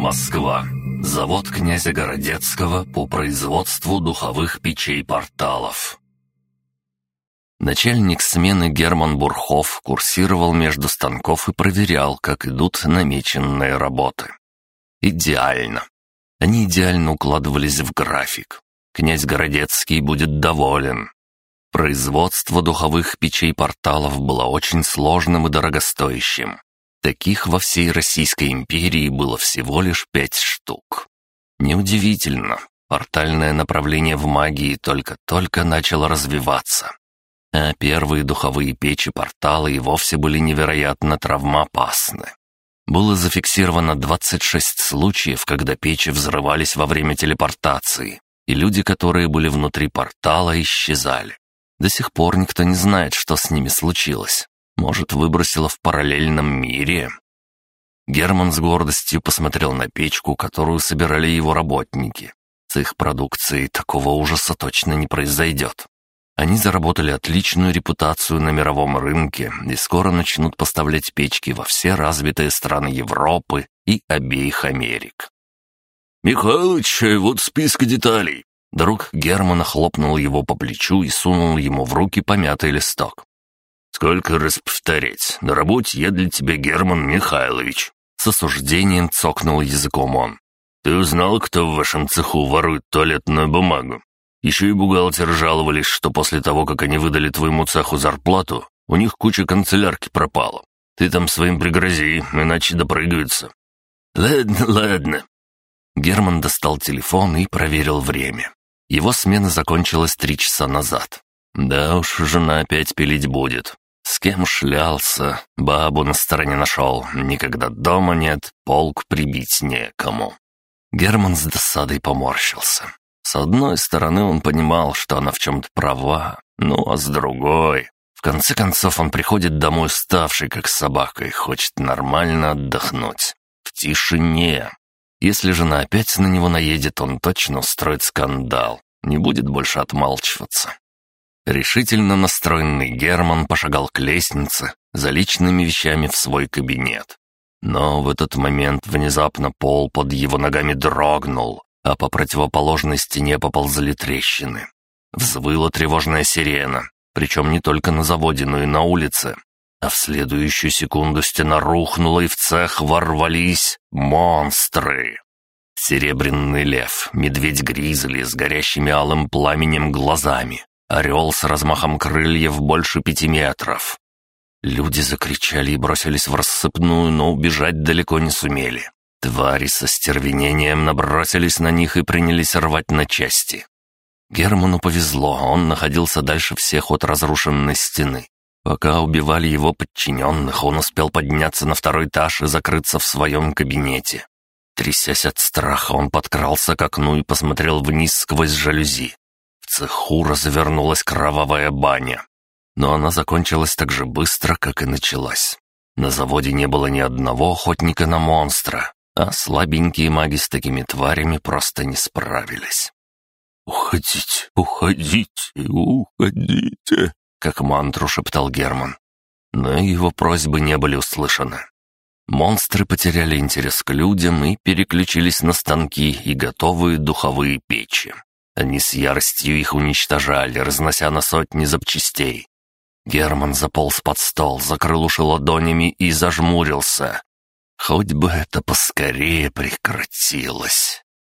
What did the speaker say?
Москва. Завод князя Городецкого по производству духовых печей-порталов. Начальник смены Герман Бурхов курсировал между станков и проверял, как идут намеченные работы. Идеально. Они идеально укладывались в график. Князь Городецкий будет доволен. Производство духовых печей-порталов было очень сложным и дорогостоящим. Таких во всей Российской империи было всего лишь пять штук. Неудивительно, портальное направление в магии только-только начало развиваться. А первые духовые печи-порталы и вовсе были невероятно травмоопасны. Было зафиксировано 26 случаев, когда печи взрывались во время телепортации, и люди, которые были внутри портала, исчезали. До сих пор никто не знает, что с ними случилось. Может, выбросило в параллельном мире? Герман с гордостью посмотрел на печку, которую собирали его работники. С их продукцией такого ужаса точно не произойдет. Они заработали отличную репутацию на мировом рынке и скоро начнут поставлять печки во все развитые страны Европы и обеих Америк. «Михалыч, вот список деталей». Друг Германа хлопнул его по плечу и сунул ему в руки помятый листок. «Сколько раз повторять? На работе я для тебя Герман Михайлович». С осуждением цокнул языком он. «Ты узнал, кто в вашем цеху ворует туалетную бумагу? Еще и бухгалтер жаловались, что после того, как они выдали твоему цеху зарплату, у них куча канцелярки пропала. Ты там своим пригрози, иначе допрыгаются». «Ладно, ладно». Герман достал телефон и проверил время. Его смена закончилась три часа назад. Да уж, жена опять пилить будет. Кем шлялся, бабу на стороне нашел, никогда дома нет, полк прибить некому. Герман с досадой поморщился. С одной стороны, он понимал, что она в чем-то права, ну а с другой... В конце концов, он приходит домой уставший, как собака, и хочет нормально отдохнуть. В тишине. Если жена опять на него наедет, он точно устроит скандал. Не будет больше отмалчиваться. Решительно настроенный Герман пошагал к лестнице за личными вещами в свой кабинет. Но в этот момент внезапно пол под его ногами дрогнул, а по противоположной стене поползли трещины. Взвыла тревожная сирена, причем не только на заводе, но и на улице. А в следующую секунду стена рухнула, и в цех ворвались монстры. Серебряный лев, медведь-гризли с горящими алым пламенем глазами, орел с размахом крыльев больше пяти метров. Люди закричали и бросились в рассыпную, но убежать далеко не сумели. Твари со стервенением набросились на них и принялись рвать на части. Герману повезло, он находился дальше всех от разрушенной стены. Пока убивали его подчиненных, он успел подняться на второй этаж и закрыться в своем кабинете. Трясясь от страха, он подкрался к окну и посмотрел вниз сквозь жалюзи. Цеху развернулась кровавая баня. Но она закончилась так же быстро, как и началась. На заводе не было ни одного охотника на монстра, а слабенькие маги с такими тварями просто не справились. «Уходите, уходите, уходите!» — как мантру шептал Герман. Но его просьбы не были услышаны. Монстры потеряли интерес к людям и переключились на станки и готовые духовые печи. Они с яростью их уничтожали, разнося на сотни запчастей. Герман заполз под стол, закрыл уши ладонями и зажмурился. Хоть бы это поскорее прекратилось.